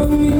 with me.